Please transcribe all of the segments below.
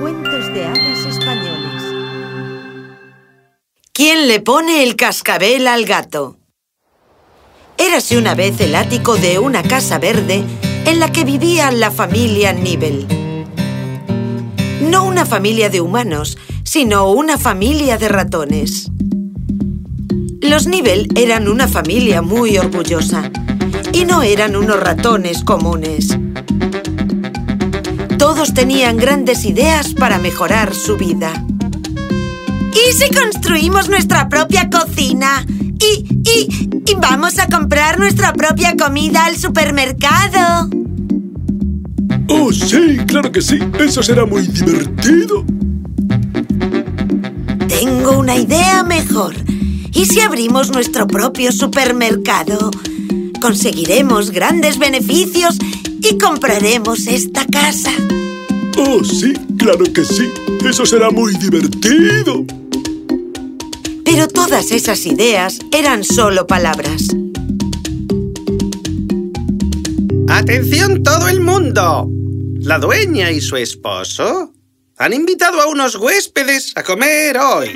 Cuentos de hadas españoles. ¿Quién le pone el cascabel al gato? Érase una vez el ático de una casa verde en la que vivía la familia Nibel. No una familia de humanos, sino una familia de ratones. Los Nibel eran una familia muy orgullosa y no eran unos ratones comunes. Todos tenían grandes ideas para mejorar su vida. ¿Y si construimos nuestra propia cocina? ¿Y, y, y vamos a comprar nuestra propia comida al supermercado? ¡Oh, sí! ¡Claro que sí! ¡Eso será muy divertido! Tengo una idea mejor. ¿Y si abrimos nuestro propio supermercado? Conseguiremos grandes beneficios y compraremos esta casa. ¡Oh, sí! ¡Claro que sí! ¡Eso será muy divertido! Pero todas esas ideas eran solo palabras. ¡Atención todo el mundo! La dueña y su esposo han invitado a unos huéspedes a comer hoy.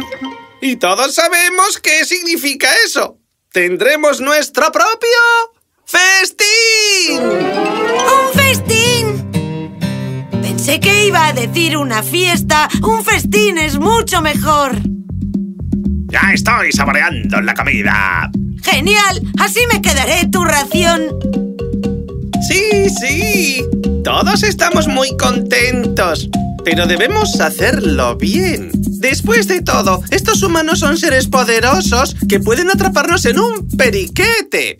Y todos sabemos qué significa eso. Tendremos nuestro propio festín. ¡Un festín! Pensé que iba a decir una fiesta. Un festín es mucho mejor. Ya estoy saboreando la comida. ¡Genial! Así me quedaré tu ración. Sí, sí. Todos estamos muy contentos. Pero debemos hacerlo bien. Después de todo, estos humanos son seres poderosos que pueden atraparnos en un periquete.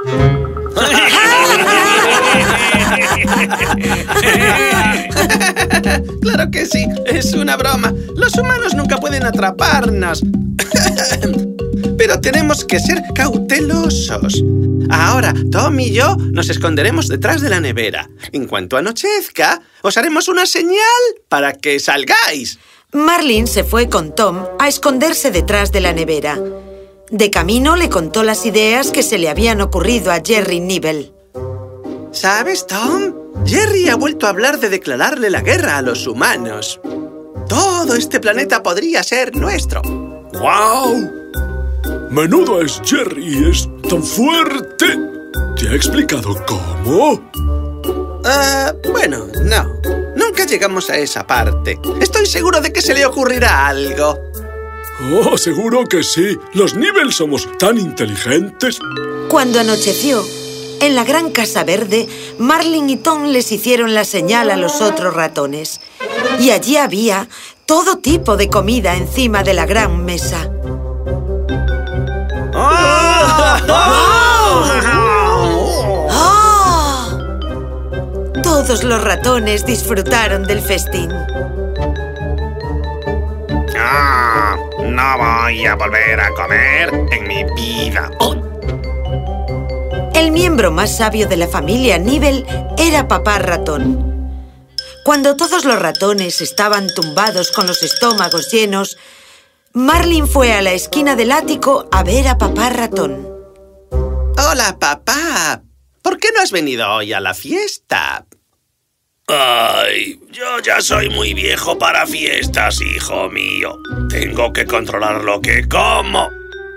claro que sí, es una broma. Los humanos nunca pueden atraparnos. Pero tenemos que ser cautelosos. Ahora, Tom y yo nos esconderemos detrás de la nevera. En cuanto anochezca, os haremos una señal para que salgáis. Marlin se fue con Tom a esconderse detrás de la nevera. De camino le contó las ideas que se le habían ocurrido a Jerry Nibel. ¿Sabes, Tom? Jerry ha vuelto a hablar de declararle la guerra a los humanos. Todo este planeta podría ser nuestro. ¡Guau! Menudo es Jerry, es tan fuerte. ¿Te ha explicado cómo? Ah, bueno, no. Nunca llegamos a esa parte. Estoy seguro de que se le ocurrirá algo. Oh, seguro que sí. Los Nibel somos tan inteligentes. Cuando anocheció, en la gran casa verde, Marlin y Tom les hicieron la señal a los otros ratones. Y allí había todo tipo de comida encima de la gran mesa. ¡Oh! Todos los ratones disfrutaron del festín. Ah, no voy a volver a comer en mi vida. El miembro más sabio de la familia Nibel era Papá Ratón. Cuando todos los ratones estaban tumbados con los estómagos llenos, Marlin fue a la esquina del ático a ver a Papá Ratón. Hola, papá. ¿Por qué no has venido hoy a la fiesta? Ay, yo ya soy muy viejo para fiestas, hijo mío. Tengo que controlar lo que como.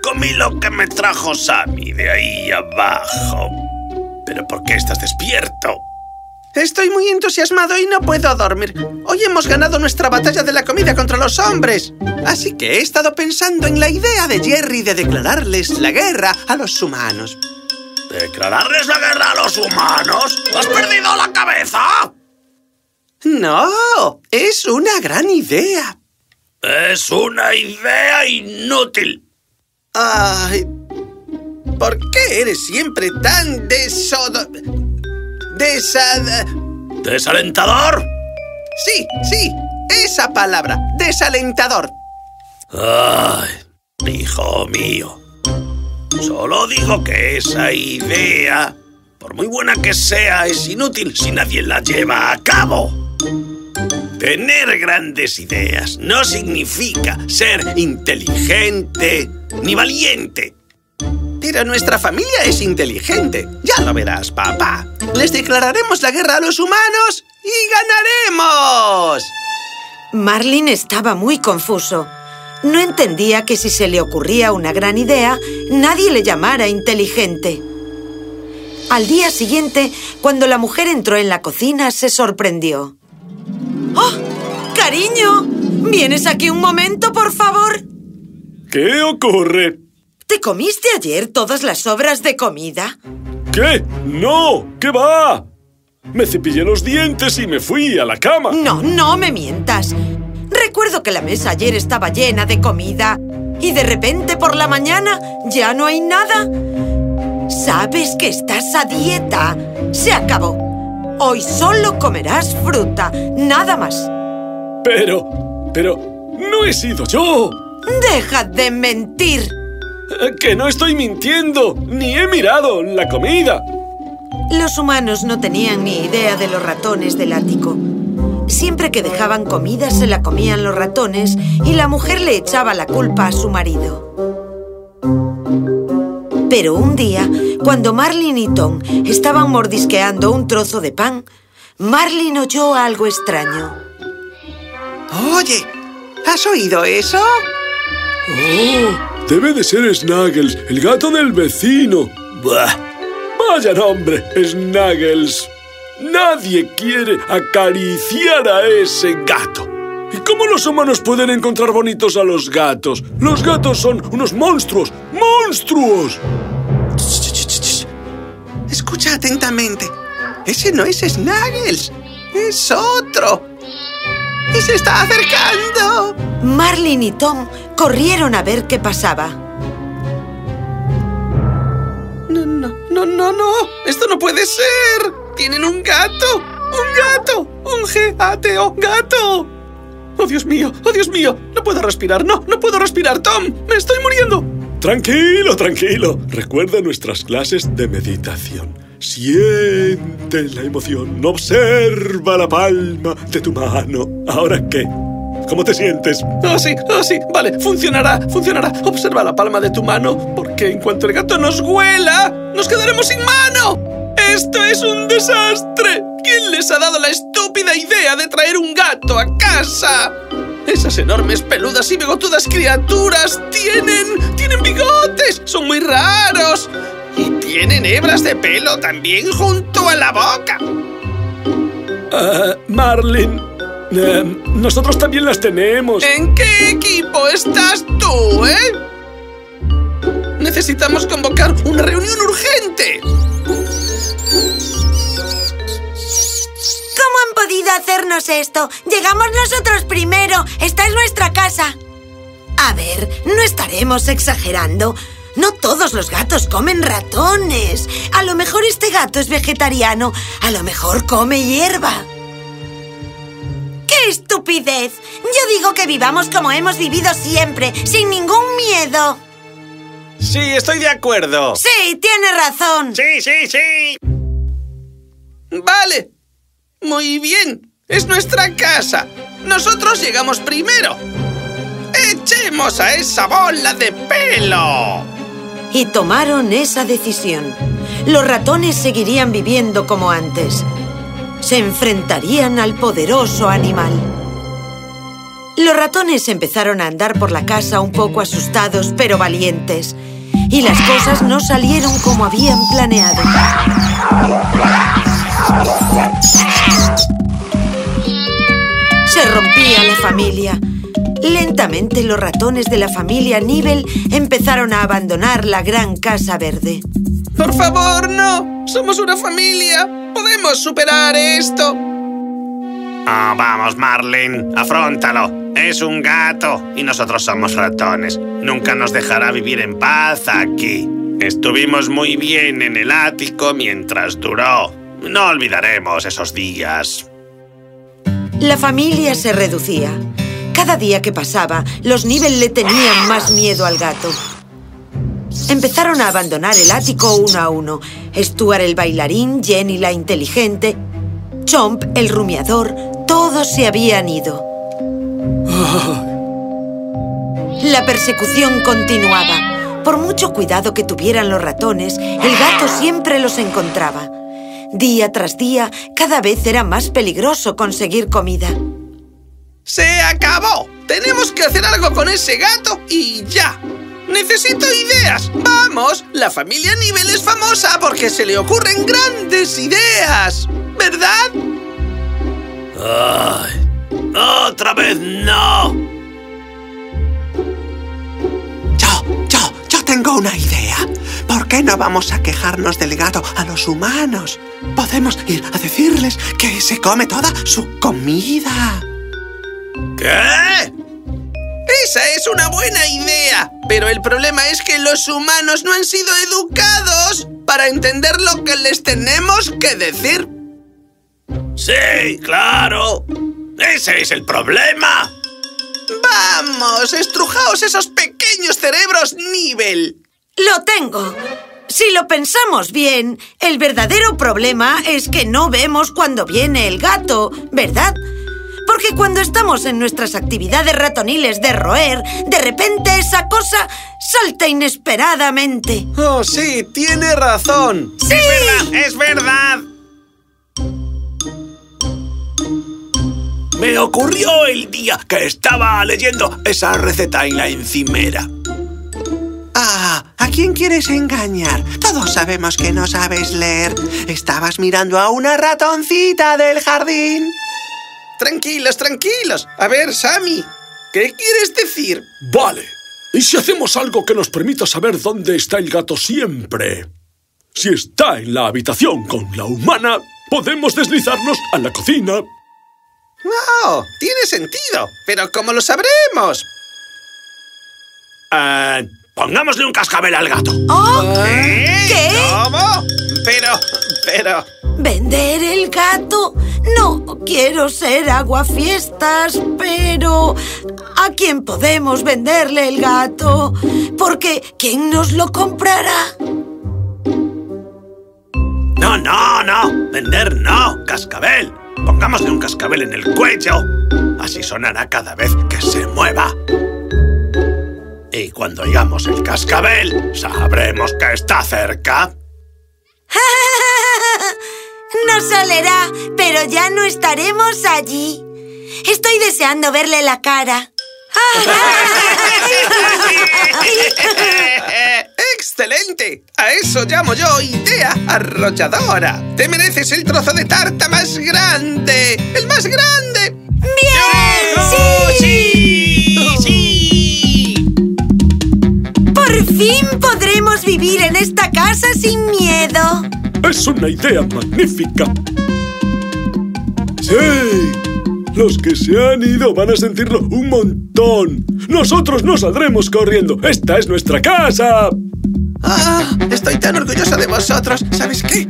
Comí lo que me trajo Sammy de ahí abajo. ¿Pero por qué estás despierto? Estoy muy entusiasmado y no puedo dormir. Hoy hemos ganado nuestra batalla de la comida contra los hombres. Así que he estado pensando en la idea de Jerry de declararles la guerra a los humanos. ¿Declararles la guerra a los humanos? ¿Has perdido la cabeza? No, es una gran idea. Es una idea inútil. Ay, ¿por qué eres siempre tan desodo... Desad... ¿Desalentador? Sí, sí, esa palabra, desalentador. Ay, hijo mío. Solo digo que esa idea, por muy buena que sea, es inútil si nadie la lleva a cabo. Tener grandes ideas no significa ser inteligente ni valiente. Pero nuestra familia es inteligente. Ya lo verás, papá. Les declararemos la guerra a los humanos y ganaremos. Marlin estaba muy confuso. No entendía que si se le ocurría una gran idea, nadie le llamara inteligente. Al día siguiente, cuando la mujer entró en la cocina, se sorprendió. ¡Oh! ¡Cariño! ¿Vienes aquí un momento, por favor? ¿Qué ocurre? ¿Te comiste ayer todas las sobras de comida? ¿Qué? ¡No! ¿Qué va? Me cepillé los dientes y me fui a la cama. No, no me mientas. Recuerdo que la mesa ayer estaba llena de comida y de repente por la mañana ya no hay nada. Sabes que estás a dieta. Se acabó. Hoy solo comerás fruta, nada más. Pero, pero, no he sido yo. ¡Deja de mentir! Que no estoy mintiendo, ni he mirado la comida. Los humanos no tenían ni idea de los ratones del ático. Siempre que dejaban comida se la comían los ratones y la mujer le echaba la culpa a su marido. Pero un día, cuando Marlin y Tom estaban mordisqueando un trozo de pan, Marlin oyó algo extraño. Oye, ¿has oído eso? Oh, debe de ser Snuggles, el gato del vecino. Buah. Vaya nombre, Snuggles. Nadie quiere acariciar a ese gato. ¿Y cómo los humanos pueden encontrar bonitos a los gatos? Los gatos son unos monstruos. ¡Monstruos! Escucha atentamente. Ese no es Snuggles. Es otro. Y se está acercando. Marlin y Tom corrieron a ver qué pasaba. No, no, no, no, no. Esto no puede ser. Tienen un gato. Un gato. Un G-A-T-O. Gato. Oh, Dios mío. Oh, Dios mío. No puedo respirar. No, no puedo respirar. Tom, me estoy muriendo. Tranquilo, tranquilo. Recuerda nuestras clases de meditación. Siente la emoción. Observa la palma de tu mano. ¿Ahora qué? ¿Cómo te sientes? Ah, sí, ah, sí. Vale, funcionará, funcionará. Observa la palma de tu mano, porque en cuanto el gato nos huela, nos quedaremos sin mano. ¡Esto es un desastre! ¿Quién les ha dado la estúpida idea de traer un gato a casa? Esas enormes, peludas y bigotudas criaturas tienen... tienen bigotes, son muy raros. Y tienen hebras de pelo también junto a la boca. Ah, Marlin, eh, nosotros también las tenemos. ¿En qué equipo estás tú, eh? Necesitamos convocar una reunión urgente. ¿Cómo han podido hacernos esto? Llegamos nosotros primero. Esta es nuestra casa. A ver, no estaremos exagerando. No todos los gatos comen ratones. A lo mejor este gato es vegetariano. A lo mejor come hierba. ¡Qué estupidez! Yo digo que vivamos como hemos vivido siempre, sin ningún miedo. Sí, estoy de acuerdo. Sí, tiene razón. Sí, sí, sí. Vale. Muy bien. Es nuestra casa. Nosotros llegamos primero. ¡Echemos a esa bola de pelo! Y tomaron esa decisión. Los ratones seguirían viviendo como antes. Se enfrentarían al poderoso animal. Los ratones empezaron a andar por la casa un poco asustados pero valientes. Y las cosas no salieron como habían planeado. Se rompía la familia. Lentamente los ratones de la familia Nibel empezaron a abandonar la gran casa verde. Por favor, no. Somos una familia. Podemos superar esto. Ah, vamos, Marlin, afróntalo. Es un gato y nosotros somos ratones. Nunca nos dejará vivir en paz aquí. Estuvimos muy bien en el ático mientras duró. No olvidaremos esos días. La familia se reducía. Cada día que pasaba, los Nibel le tenían más miedo al gato. Empezaron a abandonar el ático uno a uno. Stuart el bailarín, Jenny la inteligente, Chomp el rumiador, todos se habían ido. La persecución continuaba. Por mucho cuidado que tuvieran los ratones, el gato siempre los encontraba. Día tras día, cada vez era más peligroso conseguir comida. ¡Se acabó! Tenemos que hacer algo con ese gato y ya. Necesito ideas. Vamos, la familia Nivel es famosa porque se le ocurren grandes ideas. ¿Verdad? ¡Ay! ¡Otra vez no! Yo, yo, yo tengo una idea. ¿Por qué no vamos a quejarnos del gato a los humanos? Podemos ir a decirles que se come toda su comida. ¿Qué? Esa es una buena idea. Pero el problema es que los humanos no han sido educados para entender lo que les tenemos que decir. Sí, claro. Ese es el problema. ¡Vamos! ¡Estrujaos esos pequeños cerebros nivel! ¡Lo tengo! Si lo pensamos bien, el verdadero problema es que no vemos cuando viene el gato, ¿verdad? Porque cuando estamos en nuestras actividades ratoniles de roer, de repente esa cosa salta inesperadamente. Oh, sí, tiene razón. ¡Sí! Es verdad, es verdad. Me ocurrió el día que estaba leyendo esa receta en la encimera. Ah, ¿a quién quieres engañar? Todos sabemos que no sabes leer. Estabas mirando a una ratoncita del jardín. Tranquilos, tranquilos. A ver, Sammy, ¿qué quieres decir? Vale. ¿Y si hacemos algo que nos permita saber dónde está el gato siempre? Si está en la habitación con la humana, podemos deslizarnos a la cocina. ¡Oh! Tiene sentido. Pero ¿cómo lo sabremos? Eh, pongámosle un cascabel al gato. ¡Oh! ¿Qué? ¿Cómo? Pero, pero... ¿Vender el gato? No quiero ser aguafiestas, pero ¿a quién podemos venderle el gato? Porque ¿quién nos lo comprará? No, no, no. Vender no. Cascabel. Pongámosle un cascabel en el cuello. Así sonará cada vez que se mueva. Y cuando oigamos el cascabel, sabremos que está cerca. Nos olerá, pero ya no estaremos allí. Estoy deseando verle la cara. ¡Excelente! A eso llamo yo idea arrolladora. Te mereces el trozo de tarta más grande. ¡El más grande! ¡Bien! ¡Sí! Fin podremos vivir en esta casa sin miedo. Es una idea magnífica. Sí. Los que se han ido van a sentirlo un montón. Nosotros no saldremos corriendo. Esta es nuestra casa. ¡Ah! Estoy tan orgulloso de vosotros. ¿Sabes qué?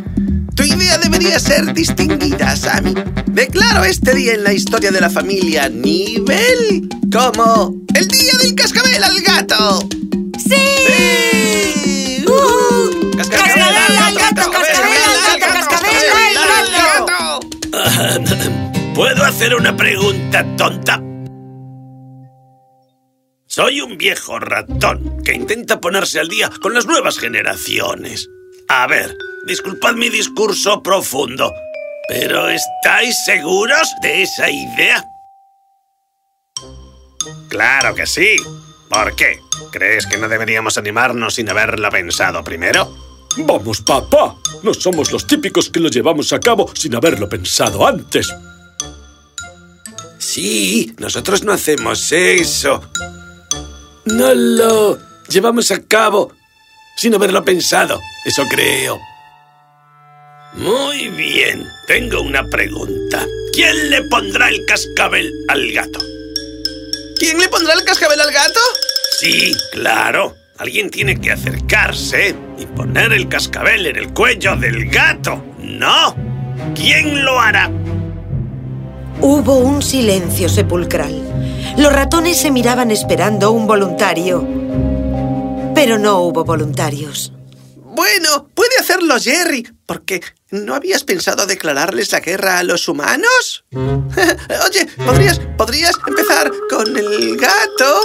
Tu idea debería ser distinguida, Sammy. Declaro este día en la historia de la familia Nivel como el día del cascabel al gato. ¿Puedo hacer una pregunta tonta? Soy un viejo ratón que intenta ponerse al día con las nuevas generaciones. A ver, disculpad mi discurso profundo, pero ¿estáis seguros de esa idea? Claro que sí. ¿Por qué? ¿Crees que no deberíamos animarnos sin haberlo pensado primero? Vamos, papá. No somos los típicos que lo llevamos a cabo sin haberlo pensado antes. Sí, nosotros no hacemos eso. No lo llevamos a cabo sin haberlo pensado, eso creo. Muy bien, tengo una pregunta. ¿Quién le pondrá el cascabel al gato? ¿Quién le pondrá el cascabel al gato? Sí, claro. Alguien tiene que acercarse y poner el cascabel en el cuello del gato. ¿No? ¿Quién lo hará? Hubo un silencio sepulcral. Los ratones se miraban esperando un voluntario. Pero no hubo voluntarios. Bueno, puede hacerlo Jerry, porque ¿no habías pensado declararles la guerra a los humanos? Oye, ¿podrías, podrías empezar con el gato?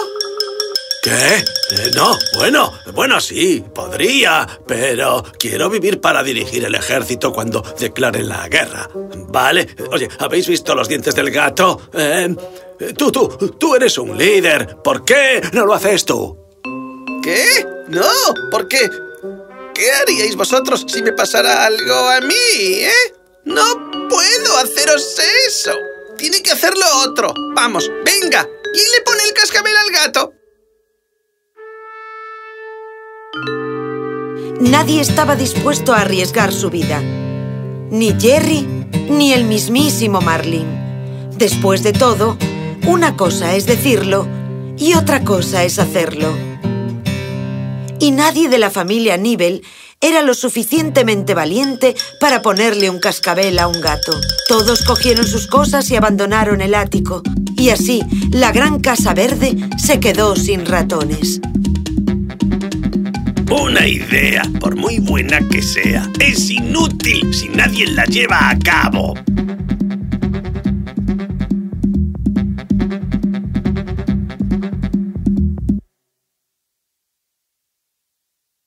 ¿Qué? Eh, no, bueno, bueno, sí, podría, pero quiero vivir para dirigir el ejército cuando declaren la guerra. ¿Vale? Oye, ¿habéis visto los dientes del gato? Eh, tú, tú, tú eres un líder. ¿Por qué no lo haces tú? ¿Qué? No, ¿por qué? ¿Qué haríais vosotros si me pasara algo a mí, eh? No puedo haceros eso. Tiene que hacerlo otro. Vamos, venga. ¿Quién le pone el cascabel al gato? Nadie estaba dispuesto a arriesgar su vida. Ni Jerry, ni el mismísimo Marlin. Después de todo, una cosa es decirlo y otra cosa es hacerlo. Y nadie de la familia Nibel era lo suficientemente valiente para ponerle un cascabel a un gato. Todos cogieron sus cosas y abandonaron el ático. Y así, la gran casa verde se quedó sin ratones. Una idea, por muy buena que sea, es inútil si nadie la lleva a cabo.